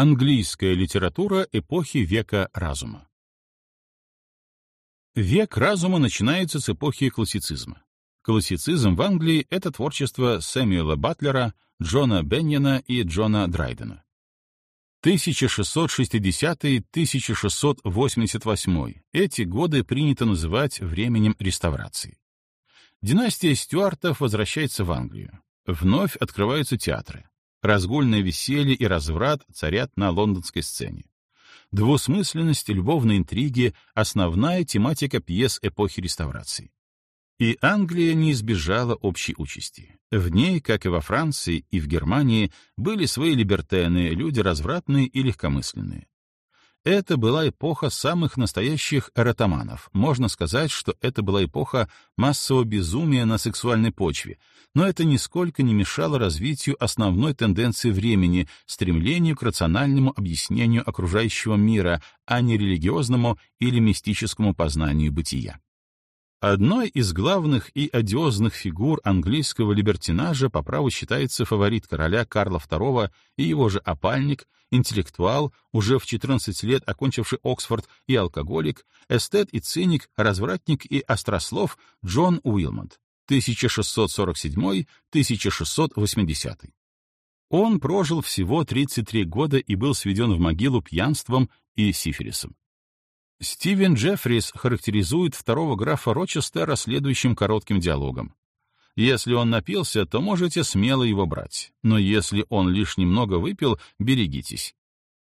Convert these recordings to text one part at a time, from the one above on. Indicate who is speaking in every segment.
Speaker 1: Английская литература эпохи века разума. Век разума начинается с эпохи классицизма. Классицизм в Англии — это творчество Сэмюэла Батлера, Джона Беньяна и Джона Драйдена. 1660-1688 — эти годы принято называть временем реставрации. Династия Стюартов возвращается в Англию. Вновь открываются театры. Разгульное веселье и разврат царят на лондонской сцене. Двусмысленность, любовные интриги — основная тематика пьес эпохи реставрации. И Англия не избежала общей участи. В ней, как и во Франции и в Германии, были свои либертены, люди развратные и легкомысленные. Это была эпоха самых настоящих эротоманов. Можно сказать, что это была эпоха массового безумия на сексуальной почве, но это нисколько не мешало развитию основной тенденции времени — стремлению к рациональному объяснению окружающего мира, а не религиозному или мистическому познанию бытия. Одной из главных и одиозных фигур английского либертинажа по праву считается фаворит короля Карла II и его же опальник, интеллектуал, уже в 14 лет окончивший Оксфорд и алкоголик, эстет и циник, развратник и острослов Джон Уилмонт, 1647-1680. Он прожил всего 33 года и был сведен в могилу пьянством и сифилисом. Стивен Джеффрис характеризует второго графа Рочестера следующим коротким диалогом. Если он напился, то можете смело его брать, но если он лишь немного выпил, берегитесь.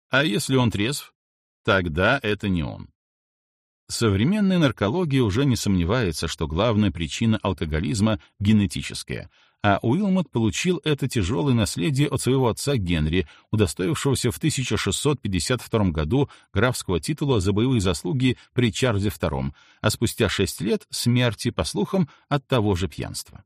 Speaker 1: А если он трезв, тогда это не он. Современная наркология уже не сомневается, что главная причина алкоголизма генетическая, а Уилмот получил это тяжелое наследие от своего отца Генри, удостоившегося в 1652 году графского титула за боевые заслуги при Чарльзе II, а спустя шесть лет смерти, по слухам, от того же пьянства.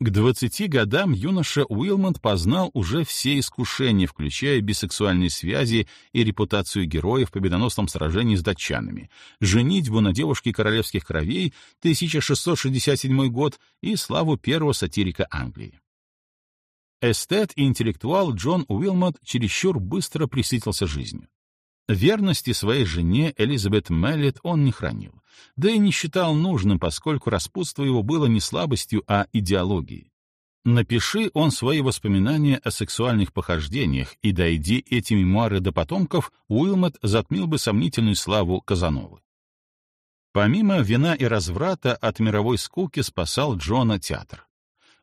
Speaker 1: К 20 годам юноша Уилмонт познал уже все искушения, включая бисексуальные связи и репутацию героя в победоносном сражении с датчанами, женитьбу на девушке королевских кровей 1667 год и славу первого сатирика Англии. Эстет и интеллектуал Джон Уилмот чересчур быстро присытился жизнью. Верности своей жене Элизабет Меллет он не хранил, да и не считал нужным, поскольку распутство его было не слабостью, а идеологией. Напиши он свои воспоминания о сексуальных похождениях, и дойди эти мемуары до потомков, Уилмот затмил бы сомнительную славу Казановы. Помимо вина и разврата, от мировой скуки спасал Джона театр.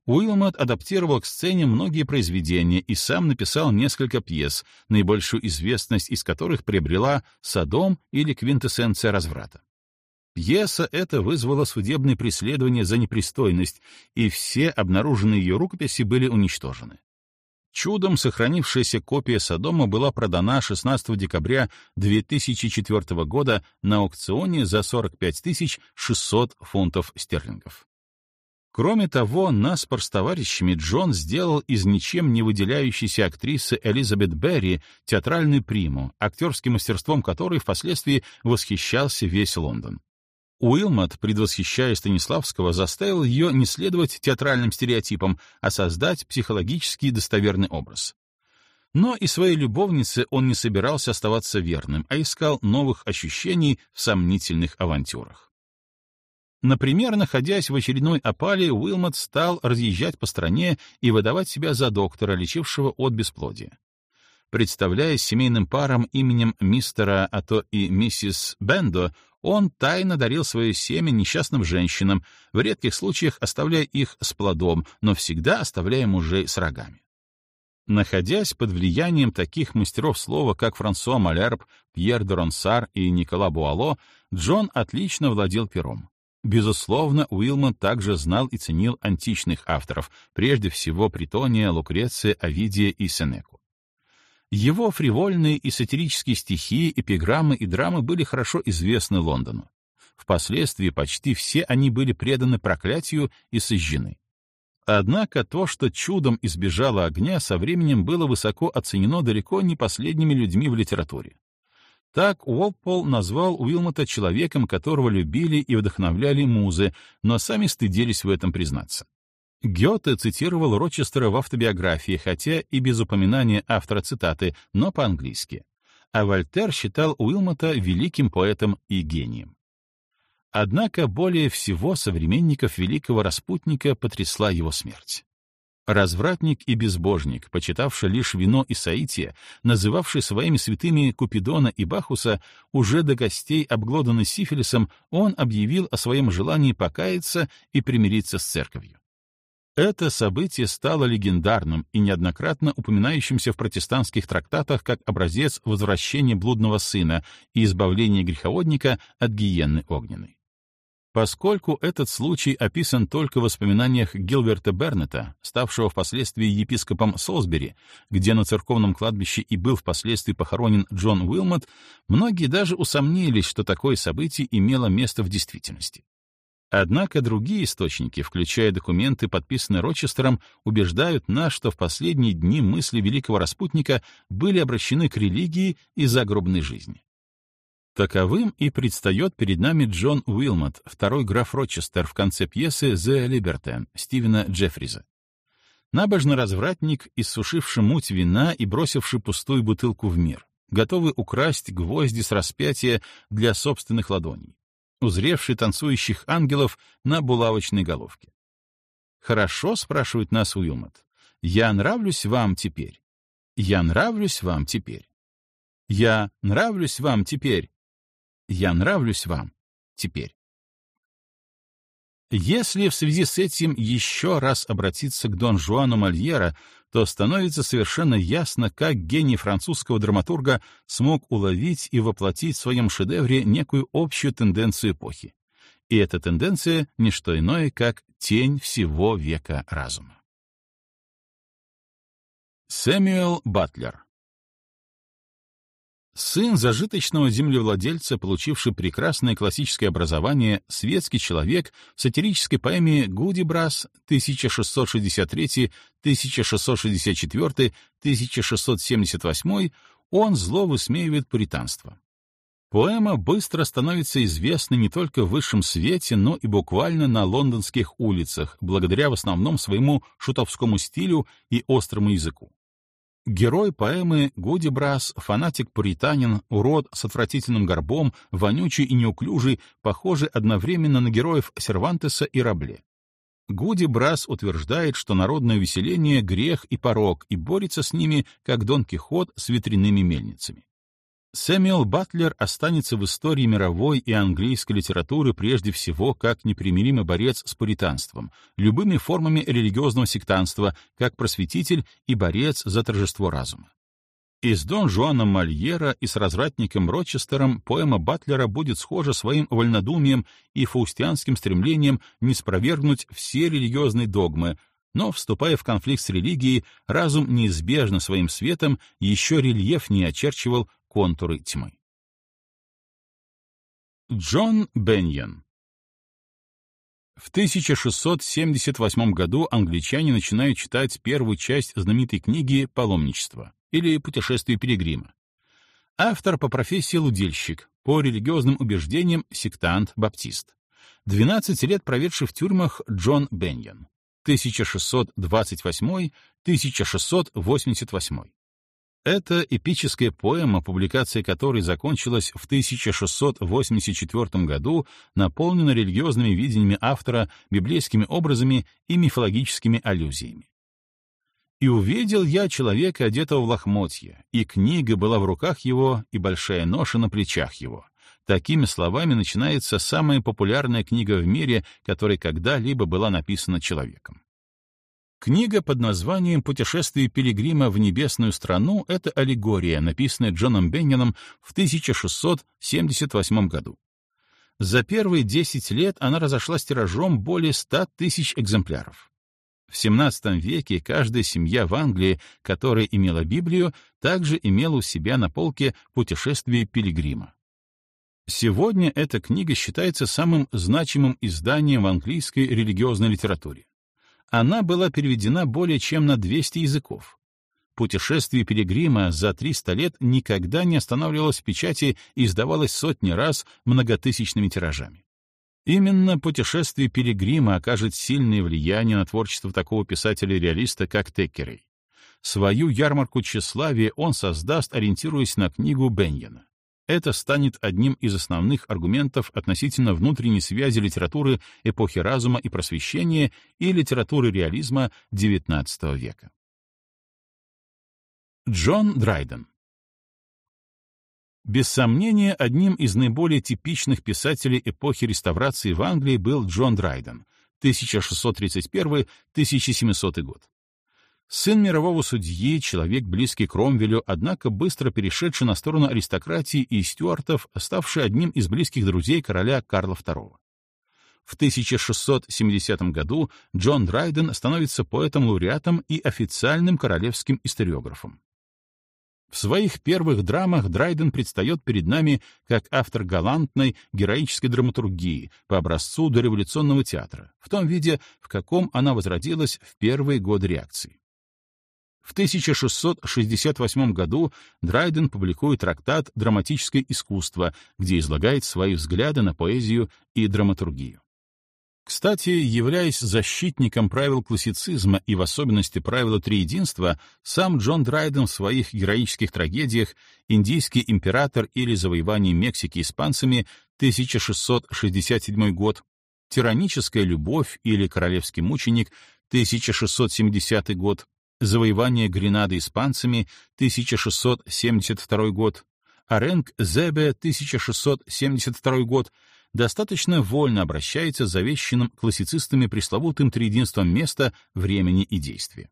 Speaker 1: Уилмот адаптировал к сцене многие произведения и сам написал несколько пьес, наибольшую известность из которых приобрела «Содом» или «Квинтэссенция разврата». Пьеса эта вызвала судебное преследование за непристойность, и все обнаруженные ее рукописи были уничтожены. Чудом сохранившаяся копия Содома была продана 16 декабря 2004 года на аукционе за 45 600 фунтов стерлингов. Кроме того, наспор с товарищами Джон сделал из ничем не выделяющейся актрисы Элизабет Берри театральную приму, актерским мастерством которой впоследствии восхищался весь Лондон. Уилмот, предвосхищая Станиславского, заставил ее не следовать театральным стереотипам, а создать психологически достоверный образ. Но и своей любовнице он не собирался оставаться верным, а искал новых ощущений в сомнительных авантюрах. Например, находясь в очередной опале, Уилмот стал разъезжать по стране и выдавать себя за доктора, лечившего от бесплодия. Представляясь семейным парам именем мистера, а то и миссис Бендо, он тайно дарил свое семя несчастным женщинам, в редких случаях оставляя их с плодом, но всегда оставляя мужей с рогами. Находясь под влиянием таких мастеров слова, как Франсуа Малерб, Пьер де Ронсар и Никола Буало, Джон отлично владел пером. Безусловно, Уилмон также знал и ценил античных авторов, прежде всего Притония, Лукреция, Овидия и Сенеку. Его фривольные и сатирические стихи, эпиграммы и драмы были хорошо известны Лондону. Впоследствии почти все они были преданы проклятию и сожжены. Однако то, что чудом избежало огня, со временем было высоко оценено далеко не последними людьми в литературе. Так Уолпол назвал Уилмота человеком, которого любили и вдохновляли музы, но сами стыдились в этом признаться. Гёте цитировал Рочестера в автобиографии, хотя и без упоминания автора цитаты, но по-английски. А Вольтер считал Уилмота великим поэтом и гением. Однако более всего современников великого распутника потрясла его смерть. Развратник и безбожник, почитавший лишь вино и соитие, называвший своими святыми Купидона и Бахуса, уже до гостей обглоданный сифилисом, он объявил о своем желании покаяться и примириться с церковью. Это событие стало легендарным и неоднократно упоминающимся в протестантских трактатах как образец возвращения блудного сына и избавления греховодника от гиенны огненной. Поскольку этот случай описан только в воспоминаниях Гилберта Бернета, ставшего впоследствии епископом Солсбери, где на церковном кладбище и был впоследствии похоронен Джон Уилмот, многие даже усомнились, что такое событие имело место в действительности. Однако другие источники, включая документы, подписанные Рочестером, убеждают нас, что в последние дни мысли великого распутника были обращены к религии и загробной жизни. Таковым и предстает перед нами Джон Уилмот, второй граф Рочестер в конце пьесы «The Libertine» Стивена Джеффриза. Набожный развратник, иссушивший муть вина и бросивший пустую бутылку в мир, готовый украсть гвозди с распятия для собственных ладоней узревший танцующих ангелов на булавочной головке. «Хорошо?» — спрашивает нас Уилмот. «Я нравлюсь вам теперь. Я нравлюсь вам теперь. Я нравлюсь вам теперь. Я нравлюсь вам теперь». Если в связи с этим еще раз обратиться к Дон Жуану Мольера, то становится совершенно ясно, как гений французского драматурга смог уловить и воплотить в своем шедевре некую общую тенденцию эпохи. И эта тенденция — не что иное, как тень всего века разума. Сэмюэл Батлер Сын зажиточного землевладельца, получивший прекрасное классическое образование, светский человек в сатирической поэме «Гудибрас» 1663, 1664, 1678 он зло высмеивает пуританство. Поэма быстро становится известной не только в высшем свете, но и буквально на лондонских улицах, благодаря в основном своему шутовскому стилю и острому языку. Герой поэмы Гудибрас, фанатик-пуританин, урод с отвратительным горбом, вонючий и неуклюжий, похожий одновременно на героев Сервантеса и Рабле. Гудибрас утверждает, что народное веселение — грех и порок, и борется с ними, как Дон Кихот с ветряными мельницами. Сэмюэл Батлер останется в истории мировой и английской литературы прежде всего как непримиримый борец с пуританством, любыми формами религиозного сектанства, как просветитель и борец за торжество разума. И с Дон Жуаном Мольера и с развратником Рочестером поэма Батлера будет схожа своим вольнодумием и фаустианским стремлением не спровергнуть все религиозные догмы, но, вступая в конфликт с религией, разум неизбежно своим светом еще рельефнее очерчивал контуры тьмы. Джон Беньян В 1678 году англичане начинают читать первую часть знаменитой книги «Паломничество» или «Путешествие пилигрима». Автор по профессии лудильщик, по религиозным убеждениям сектант-баптист. 12 лет проведший в тюрьмах Джон Беньян. 1628-1688. Это эпическая поэма, публикация которой закончилась в 1684 году, наполнена религиозными видениями автора, библейскими образами и мифологическими аллюзиями. «И увидел я человека, одетого в лохмотья, и книга была в руках его, и большая ноша на плечах его». Такими словами начинается самая популярная книга в мире, которая когда-либо была написана человеком. Книга под названием «Путешествие пилигрима в небесную страну» — это аллегория, написанная Джоном Беннианом в 1678 году. За первые 10 лет она разошлась тиражом более 100 тысяч экземпляров. В XVII веке каждая семья в Англии, которая имела Библию, также имела у себя на полке «Путешествие пилигрима». Сегодня эта книга считается самым значимым изданием в английской религиозной литературе. Она была переведена более чем на 200 языков. Путешествие Пилигрима за 300 лет никогда не останавливалось в печати и издавалось сотни раз многотысячными тиражами. Именно путешествие Пилигрима окажет сильное влияние на творчество такого писателя-реалиста, как Теккерей. Свою ярмарку тщеславия он создаст, ориентируясь на книгу Беньяна. Это станет одним из основных аргументов относительно внутренней связи литературы эпохи разума и просвещения и литературы реализма XIX века. Джон Драйден без сомнения, одним из наиболее типичных писателей эпохи реставрации в Англии был Джон Драйден, 1631-1700 год. Сын мирового судьи, человек близкий к Ромвелю, однако быстро перешедший на сторону аристократии и стюартов, ставший одним из близких друзей короля Карла II. В 1670 году Джон Драйден становится поэтом-лауреатом и официальным королевским историографом. В своих первых драмах Драйден предстает перед нами как автор галантной, героической драматургии по образцу дореволюционного театра, в том виде, в каком она возродилась в первые годы реакции. В 1668 году Драйден публикует трактат «Драматическое искусство», где излагает свои взгляды на поэзию и драматургию. Кстати, являясь защитником правил классицизма и в особенности правила триединства, сам Джон Драйден в своих героических трагедиях «Индийский император» или «Завоевание Мексики испанцами» 1667 год, «Тираническая любовь» или «Королевский мученик» 1670 год, «Завоевание Гренады испанцами» 1672 год, «Аренг Зебе» 1672 год — достаточно вольно обращается с завещанным классицистами пресловутым триединством места, времени и действия.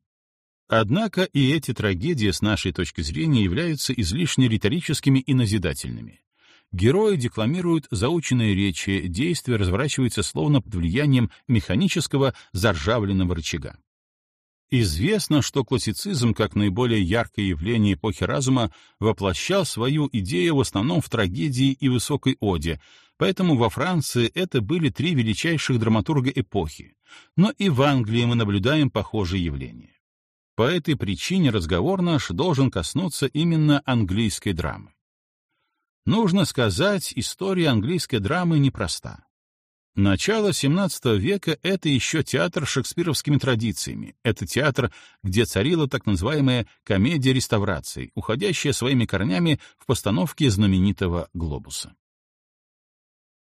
Speaker 1: Однако и эти трагедии с нашей точки зрения являются излишне риторическими и назидательными. Герои декламируют заученные речи, действие разворачивается словно под влиянием механического заржавленного рычага. Известно, что классицизм, как наиболее яркое явление эпохи разума, воплощал свою идею в основном в трагедии и высокой оде, поэтому во Франции это были три величайших драматурга эпохи, но и в Англии мы наблюдаем похожие явления. По этой причине разговор наш должен коснуться именно английской драмы. Нужно сказать, история английской драмы непроста. Начало XVII века — это еще театр с шекспировскими традициями. Это театр, где царила так называемая комедия реставрации, уходящая своими корнями в постановке знаменитого «Глобуса».